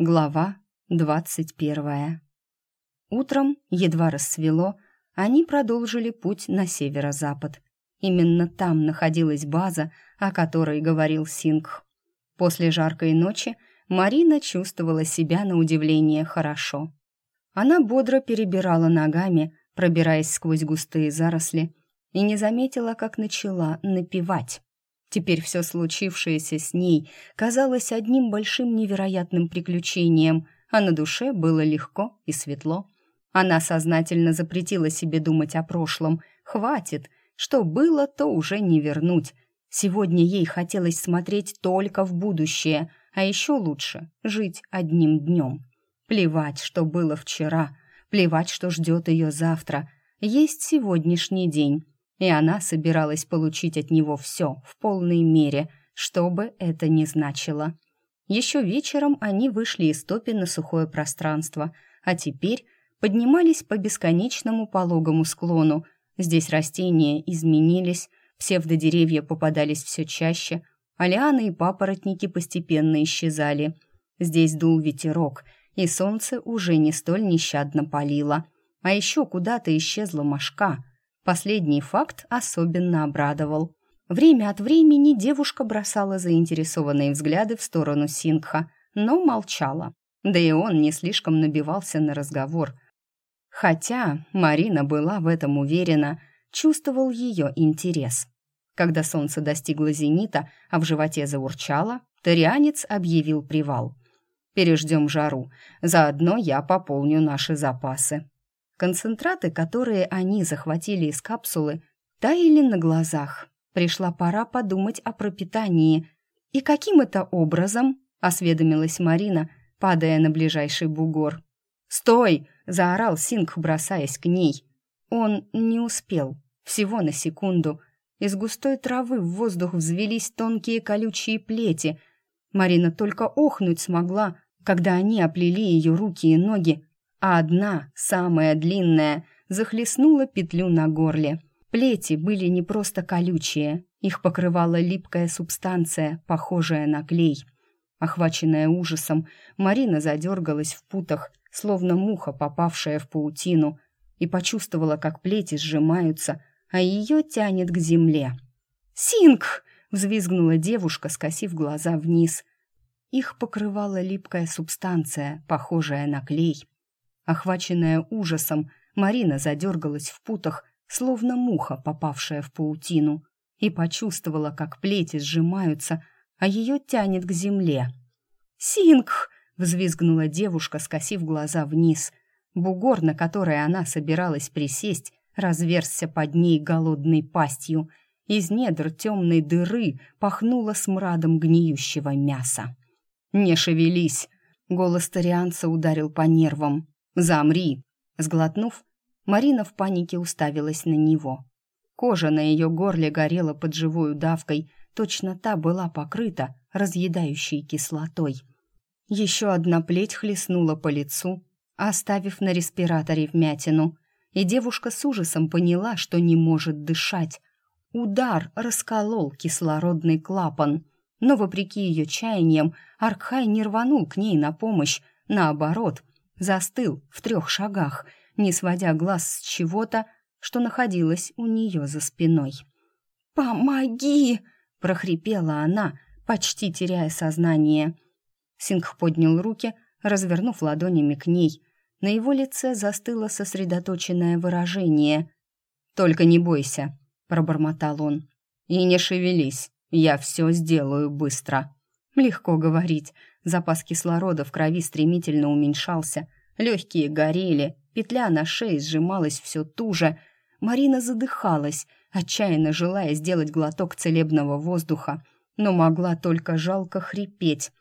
Глава двадцать первая. Утром, едва рассвело, они продолжили путь на северо-запад. Именно там находилась база, о которой говорил Сингх. После жаркой ночи Марина чувствовала себя на удивление хорошо. Она бодро перебирала ногами, пробираясь сквозь густые заросли, и не заметила, как начала напевать. Теперь все случившееся с ней казалось одним большим невероятным приключением, а на душе было легко и светло. Она сознательно запретила себе думать о прошлом. Хватит, что было, то уже не вернуть. Сегодня ей хотелось смотреть только в будущее, а еще лучше жить одним днем. Плевать, что было вчера, плевать, что ждет ее завтра. Есть сегодняшний день и она собиралась получить от него все в полной мере, что бы это ни значило. Еще вечером они вышли из топи на сухое пространство, а теперь поднимались по бесконечному пологому склону. Здесь растения изменились, псевдодеревья попадались все чаще, а лианы и папоротники постепенно исчезали. Здесь дул ветерок, и солнце уже не столь нещадно палило. А еще куда-то исчезла мошка — Последний факт особенно обрадовал. Время от времени девушка бросала заинтересованные взгляды в сторону Сингха, но молчала. Да и он не слишком набивался на разговор. Хотя Марина была в этом уверена, чувствовал ее интерес. Когда солнце достигло зенита, а в животе заурчало, тарианец объявил привал. «Переждем жару, заодно я пополню наши запасы». Концентраты, которые они захватили из капсулы, таяли на глазах. Пришла пора подумать о пропитании. И каким это образом, осведомилась Марина, падая на ближайший бугор. «Стой!» — заорал Синг, бросаясь к ней. Он не успел, всего на секунду. Из густой травы в воздух взвелись тонкие колючие плети. Марина только охнуть смогла, когда они оплели ее руки и ноги, а одна, самая длинная, захлестнула петлю на горле. Плети были не просто колючие, их покрывала липкая субстанция, похожая на клей. Охваченная ужасом, Марина задергалась в путах, словно муха, попавшая в паутину, и почувствовала, как плети сжимаются, а ее тянет к земле. «Синг!» — взвизгнула девушка, скосив глаза вниз. Их покрывала липкая субстанция, похожая на клей. Охваченная ужасом, Марина задергалась в путах, словно муха, попавшая в паутину, и почувствовала, как плети сжимаются, а ее тянет к земле. «Сингх!» — взвизгнула девушка, скосив глаза вниз. Бугор, на который она собиралась присесть, разверзся под ней голодной пастью. Из недр темной дыры пахнуло смрадом гниющего мяса. «Не шевелись!» — голос тарианца ударил по нервам. «Замри!» Сглотнув, Марина в панике уставилась на него. Кожа на ее горле горела под живой давкой, точно та была покрыта разъедающей кислотой. Еще одна плеть хлестнула по лицу, оставив на респираторе вмятину, и девушка с ужасом поняла, что не может дышать. Удар расколол кислородный клапан, но, вопреки ее чаяниям, Аркхай не рванул к ней на помощь, наоборот, застыл в трех шагах, не сводя глаз с чего-то, что находилось у нее за спиной. «Помоги!» — прохрипела она, почти теряя сознание. Сингх поднял руки, развернув ладонями к ней. На его лице застыло сосредоточенное выражение. «Только не бойся», — пробормотал он. «И не шевелись, я все сделаю быстро». Легко говорить. Запас кислорода в крови стремительно уменьшался. Легкие горели, петля на шее сжималась все туже. Марина задыхалась, отчаянно желая сделать глоток целебного воздуха, но могла только жалко хрипеть.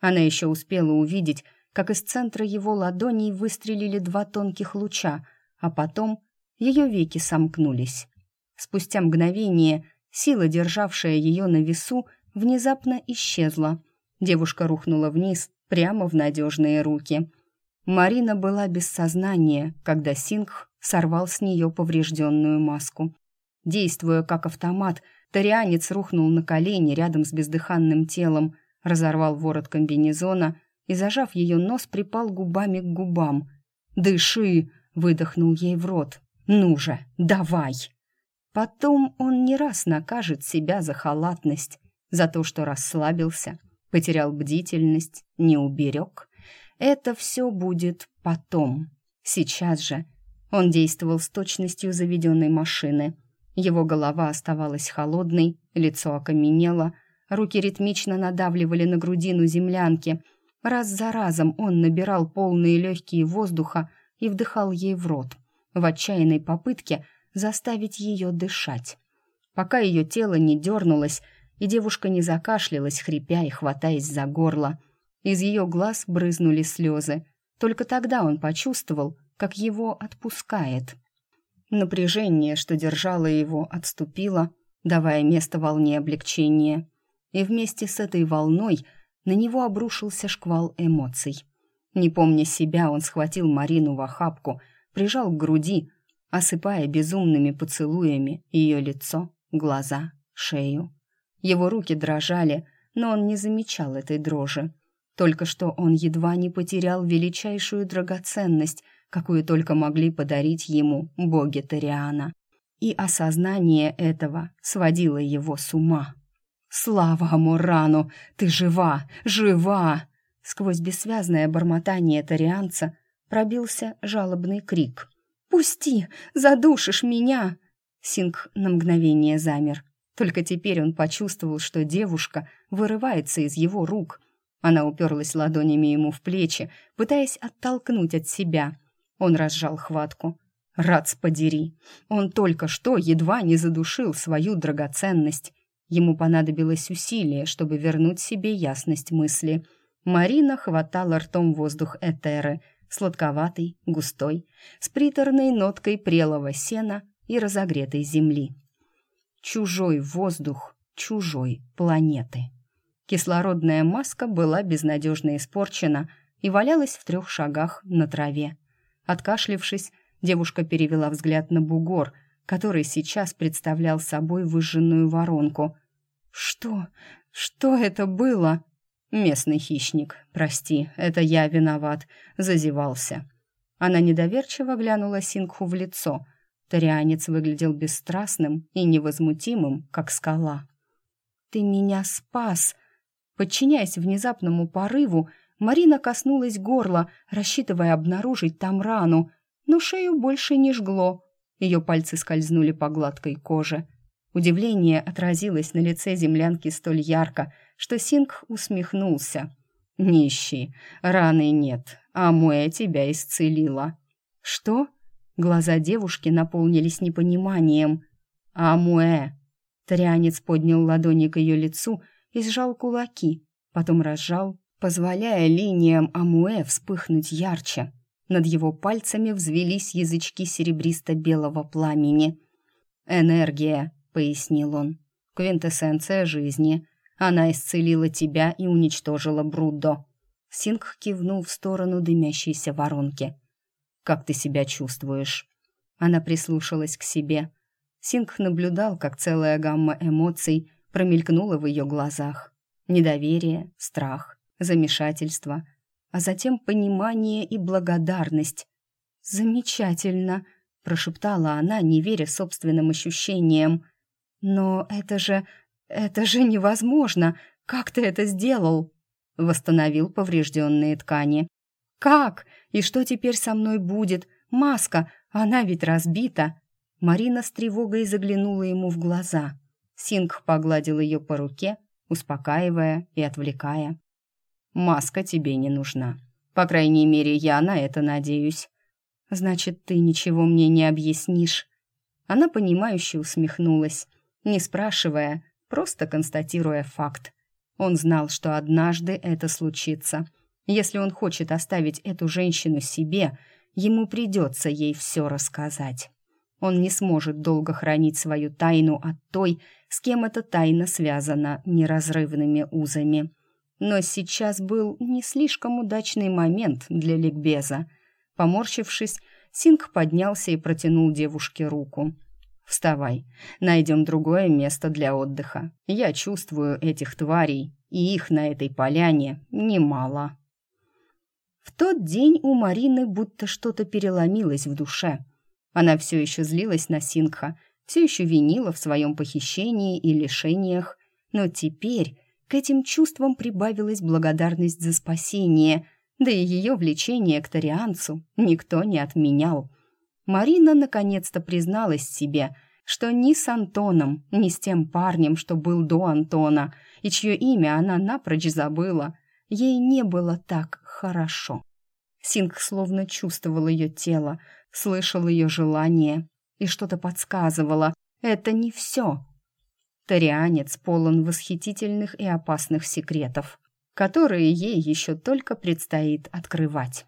Она еще успела увидеть, как из центра его ладоней выстрелили два тонких луча, а потом ее веки сомкнулись. Спустя мгновение сила, державшая ее на весу, внезапно исчезла. Девушка рухнула вниз, прямо в надежные руки. Марина была без сознания, когда Сингх сорвал с нее поврежденную маску. Действуя как автомат, тарианец рухнул на колени рядом с бездыханным телом, разорвал ворот комбинезона и, зажав ее нос, припал губами к губам. «Дыши!» — выдохнул ей в рот. «Ну же, давай!» Потом он не раз накажет себя за халатность, за то, что расслабился, потерял бдительность, не уберег. Это все будет потом. Сейчас же он действовал с точностью заведенной машины. Его голова оставалась холодной, лицо окаменело, руки ритмично надавливали на грудину землянки. Раз за разом он набирал полные легкие воздуха и вдыхал ей в рот, в отчаянной попытке заставить ее дышать. Пока ее тело не дернулось, и девушка не закашлялась, хрипя и хватаясь за горло. Из ее глаз брызнули слезы. Только тогда он почувствовал, как его отпускает. Напряжение, что держало его, отступило, давая место волне облегчения. И вместе с этой волной на него обрушился шквал эмоций. Не помня себя, он схватил Марину в охапку, прижал к груди, осыпая безумными поцелуями ее лицо, глаза, шею. Его руки дрожали, но он не замечал этой дрожи. Только что он едва не потерял величайшую драгоценность, какую только могли подарить ему боги Ториана. И осознание этого сводило его с ума. «Слава Амурану! Ты жива! Жива!» Сквозь бессвязное бормотание тарианца пробился жалобный крик. «Пусти! Задушишь меня!» Синг на мгновение замер. Только теперь он почувствовал, что девушка вырывается из его рук. Она уперлась ладонями ему в плечи, пытаясь оттолкнуть от себя. Он разжал хватку. Рац подери! Он только что едва не задушил свою драгоценность. Ему понадобилось усилие, чтобы вернуть себе ясность мысли. Марина хватала ртом воздух Этеры, сладковатый, густой, с приторной ноткой прелого сена и разогретой земли чужой воздух чужой планеты. Кислородная маска была безнадежно испорчена и валялась в трех шагах на траве. Откашлившись, девушка перевела взгляд на бугор, который сейчас представлял собой выжженную воронку. «Что? Что это было?» «Местный хищник. Прости, это я виноват. Зазевался». Она недоверчиво глянула Сингху в лицо – Тарианец выглядел бесстрастным и невозмутимым, как скала. «Ты меня спас!» Подчиняясь внезапному порыву, Марина коснулась горла, рассчитывая обнаружить там рану, но шею больше не жгло. Ее пальцы скользнули по гладкой коже. Удивление отразилось на лице землянки столь ярко, что Синг усмехнулся. «Нищий, раны нет, а Муэ тебя исцелила». «Что?» Глаза девушки наполнились непониманием. «Амуэ!» Тарианец поднял ладони к ее лицу и сжал кулаки, потом разжал, позволяя линиям Амуэ вспыхнуть ярче. Над его пальцами взвелись язычки серебристо-белого пламени. «Энергия», — пояснил он, — «квинтэссенция жизни. Она исцелила тебя и уничтожила Бруддо». Синг кивнул в сторону дымящейся воронки. Как ты себя чувствуешь?» Она прислушалась к себе. Синг наблюдал, как целая гамма эмоций промелькнула в ее глазах. Недоверие, страх, замешательство, а затем понимание и благодарность. «Замечательно!» — прошептала она, не веря собственным ощущениям. «Но это же... это же невозможно! Как ты это сделал?» Восстановил поврежденные ткани. «Как? И что теперь со мной будет? Маска, она ведь разбита!» Марина с тревогой заглянула ему в глаза. Синг погладил ее по руке, успокаивая и отвлекая. «Маска тебе не нужна. По крайней мере, я на это надеюсь. Значит, ты ничего мне не объяснишь?» Она понимающе усмехнулась, не спрашивая, просто констатируя факт. Он знал, что однажды это случится — если он хочет оставить эту женщину себе, ему придется ей все рассказать. Он не сможет долго хранить свою тайну от той, с кем эта тайна связана неразрывными узами. Но сейчас был не слишком удачный момент для ликбеза. Поморщившись, Синг поднялся и протянул девушке руку. «Вставай, найдем другое место для отдыха. Я чувствую этих тварей, и их на этой поляне немало». Тот день у Марины будто что-то переломилось в душе. Она все еще злилась на Сингха, все еще винила в своем похищении и лишениях, но теперь к этим чувствам прибавилась благодарность за спасение, да и ее влечение к Торианцу никто не отменял. Марина наконец-то призналась себе, что ни с Антоном, ни с тем парнем, что был до Антона, и чье имя она напрочь забыла, ей не было так хорошо. Синг словно чувствовал ее тело, слышал ее желание и что-то подсказывало. Это не все. Торианец полон восхитительных и опасных секретов, которые ей еще только предстоит открывать.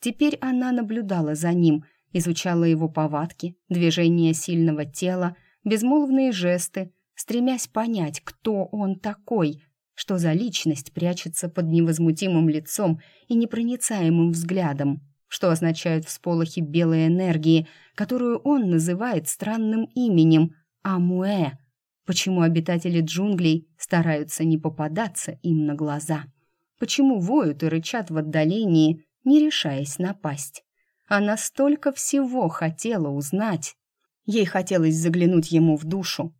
Теперь она наблюдала за ним, изучала его повадки, движения сильного тела, безмолвные жесты, стремясь понять, кто он такой, что за личность прячется под невозмутимым лицом и непроницаемым взглядом, что означают всполохи белой энергии, которую он называет странным именем Амуэ, почему обитатели джунглей стараются не попадаться им на глаза, почему воют и рычат в отдалении, не решаясь напасть. Она столько всего хотела узнать. Ей хотелось заглянуть ему в душу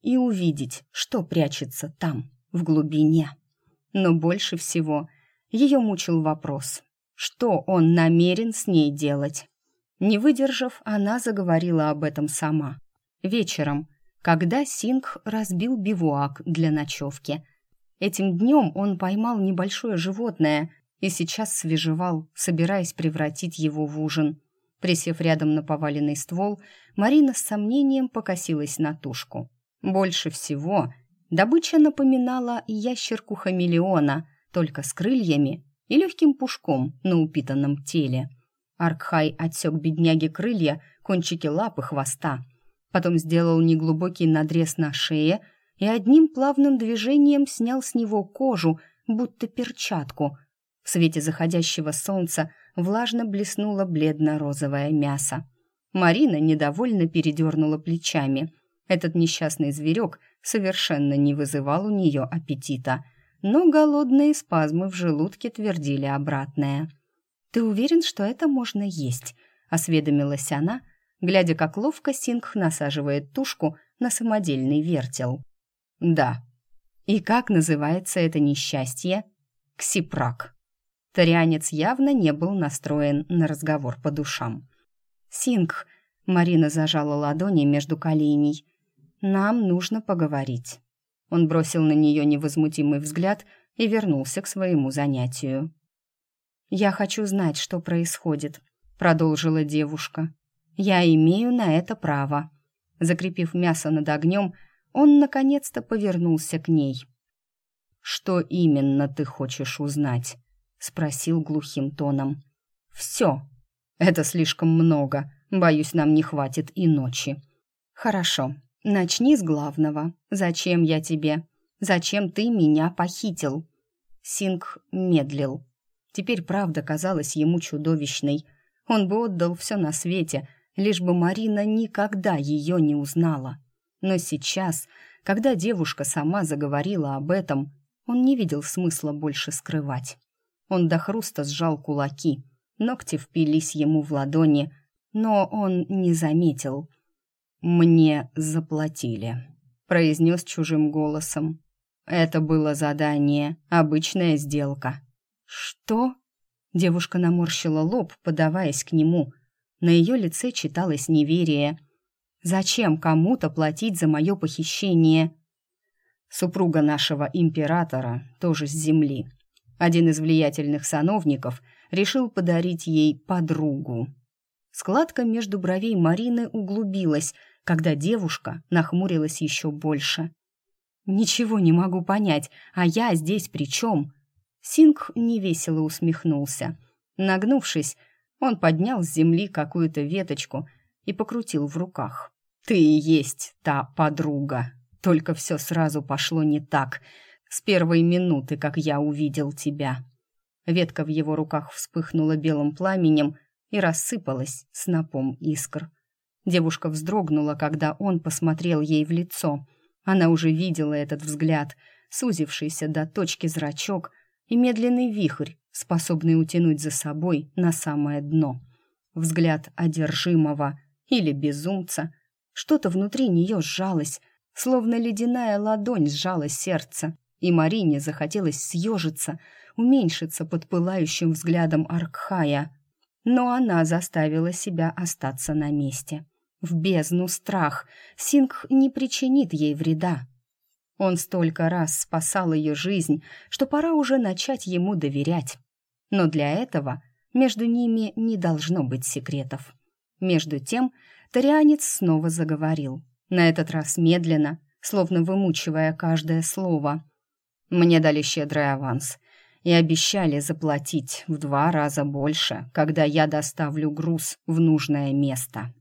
и увидеть, что прячется там в глубине. Но больше всего ее мучил вопрос, что он намерен с ней делать. Не выдержав, она заговорила об этом сама. Вечером, когда Сингх разбил бивуак для ночевки. Этим днем он поймал небольшое животное и сейчас свежевал, собираясь превратить его в ужин. Присев рядом на поваленный ствол, Марина с сомнением покосилась на тушку. Больше всего Добыча напоминала ящерку-хамелеона, только с крыльями и легким пушком на упитанном теле. Аркхай отсек бедняге крылья, кончики лап и хвоста. Потом сделал неглубокий надрез на шее и одним плавным движением снял с него кожу, будто перчатку. В свете заходящего солнца влажно блеснуло бледно-розовое мясо. Марина недовольно передернула плечами. Этот несчастный зверек — совершенно не вызывал у нее аппетита, но голодные спазмы в желудке твердили обратное. «Ты уверен, что это можно есть?» — осведомилась она, глядя, как ловко Сингх насаживает тушку на самодельный вертел. «Да». «И как называется это несчастье?» «Ксипрак». Тарианец явно не был настроен на разговор по душам. «Сингх», — Марина зажала ладони между коленей, нам нужно поговорить». Он бросил на нее невозмутимый взгляд и вернулся к своему занятию. «Я хочу знать, что происходит», — продолжила девушка. «Я имею на это право». Закрепив мясо над огнем, он наконец-то повернулся к ней. «Что именно ты хочешь узнать?» — спросил глухим тоном. «Все. Это слишком много. Боюсь, нам не хватит и ночи». «Хорошо. «Начни с главного. Зачем я тебе? Зачем ты меня похитил?» Синг медлил. Теперь правда казалась ему чудовищной. Он бы отдал все на свете, лишь бы Марина никогда ее не узнала. Но сейчас, когда девушка сама заговорила об этом, он не видел смысла больше скрывать. Он до хруста сжал кулаки, ногти впились ему в ладони, но он не заметил — «Мне заплатили», — произнес чужим голосом. «Это было задание, обычная сделка». «Что?» Девушка наморщила лоб, подаваясь к нему. На ее лице читалось неверие. «Зачем кому-то платить за мое похищение?» Супруга нашего императора тоже с земли. Один из влиятельных сановников решил подарить ей подругу. Складка между бровей Марины углубилась, когда девушка нахмурилась еще больше. «Ничего не могу понять, а я здесь при чем?» Синг невесело усмехнулся. Нагнувшись, он поднял с земли какую-то веточку и покрутил в руках. «Ты и есть та подруга. Только все сразу пошло не так. С первой минуты, как я увидел тебя». Ветка в его руках вспыхнула белым пламенем и рассыпалась снопом искр. Девушка вздрогнула, когда он посмотрел ей в лицо. Она уже видела этот взгляд, сузившийся до точки зрачок, и медленный вихрь, способный утянуть за собой на самое дно. Взгляд одержимого или безумца. Что-то внутри нее сжалось, словно ледяная ладонь сжала сердце, и Марине захотелось съежиться, уменьшиться под пылающим взглядом Аркхая. Но она заставила себя остаться на месте. В бездну страх. Сингх не причинит ей вреда. Он столько раз спасал ее жизнь, что пора уже начать ему доверять. Но для этого между ними не должно быть секретов. Между тем Торианец снова заговорил, на этот раз медленно, словно вымучивая каждое слово. «Мне дали щедрый аванс и обещали заплатить в два раза больше, когда я доставлю груз в нужное место.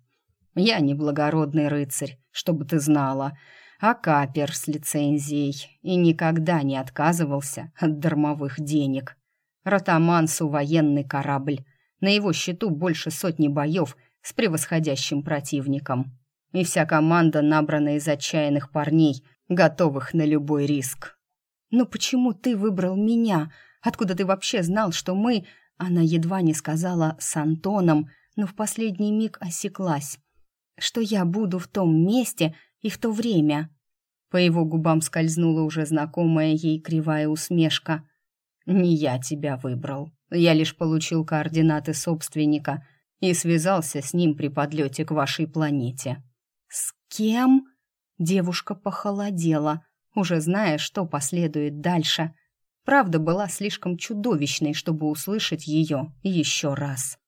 Я не благородный рыцарь, чтобы ты знала, а капер с лицензией и никогда не отказывался от дармовых денег. Ротамансу военный корабль. На его счету больше сотни боев с превосходящим противником. И вся команда набрана из отчаянных парней, готовых на любой риск. «Но почему ты выбрал меня? Откуда ты вообще знал, что мы...» Она едва не сказала «с Антоном», но в последний миг осеклась. «Что я буду в том месте и в то время?» По его губам скользнула уже знакомая ей кривая усмешка. «Не я тебя выбрал. Я лишь получил координаты собственника и связался с ним при подлете к вашей планете». «С кем?» Девушка похолодела, уже зная, что последует дальше. Правда была слишком чудовищной, чтобы услышать ее еще раз.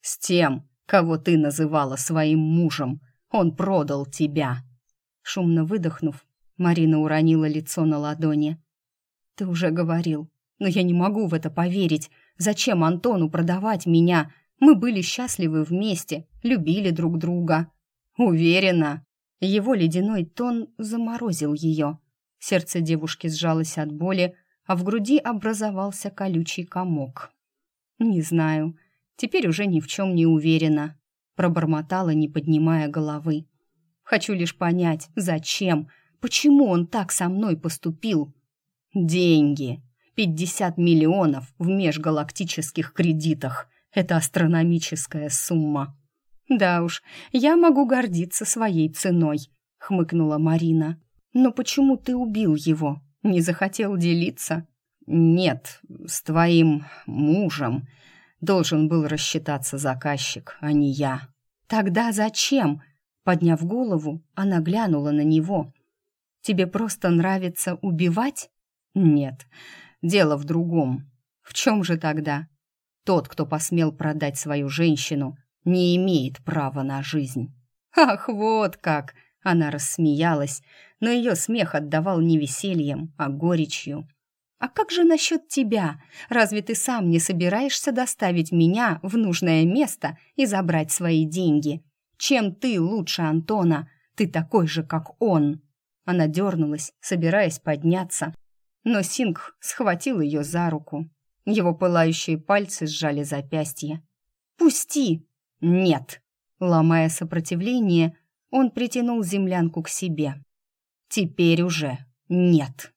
«С тем, кого ты называла своим мужем. Он продал тебя». Шумно выдохнув, Марина уронила лицо на ладони. «Ты уже говорил, но я не могу в это поверить. Зачем Антону продавать меня? Мы были счастливы вместе, любили друг друга. Уверена. Его ледяной тон заморозил ее. Сердце девушки сжалось от боли, а в груди образовался колючий комок. «Не знаю. Теперь уже ни в чем не уверена», — пробормотала, не поднимая головы. «Хочу лишь понять, зачем, почему он так со мной поступил?» «Деньги», 50 миллионов в межгалактических кредитах. Это астрономическая сумма. Да уж, я могу гордиться своей ценой, хмыкнула Марина. Но почему ты убил его? Не захотел делиться? Нет, с твоим мужем должен был рассчитаться заказчик, а не я. Тогда зачем? Подняв голову, она глянула на него. Тебе просто нравится убивать? Нет. Дело в другом. В чем же тогда? Тот, кто посмел продать свою женщину, не имеет права на жизнь. Ах, вот как! Она рассмеялась, но ее смех отдавал не весельем, а горечью. «А как же насчет тебя? Разве ты сам не собираешься доставить меня в нужное место и забрать свои деньги? Чем ты лучше Антона? Ты такой же, как он!» Она дернулась, собираясь подняться, но Сингх схватил ее за руку. Его пылающие пальцы сжали запястье. «Пусти!» «Нет!» Ломая сопротивление, он притянул землянку к себе. «Теперь уже нет!»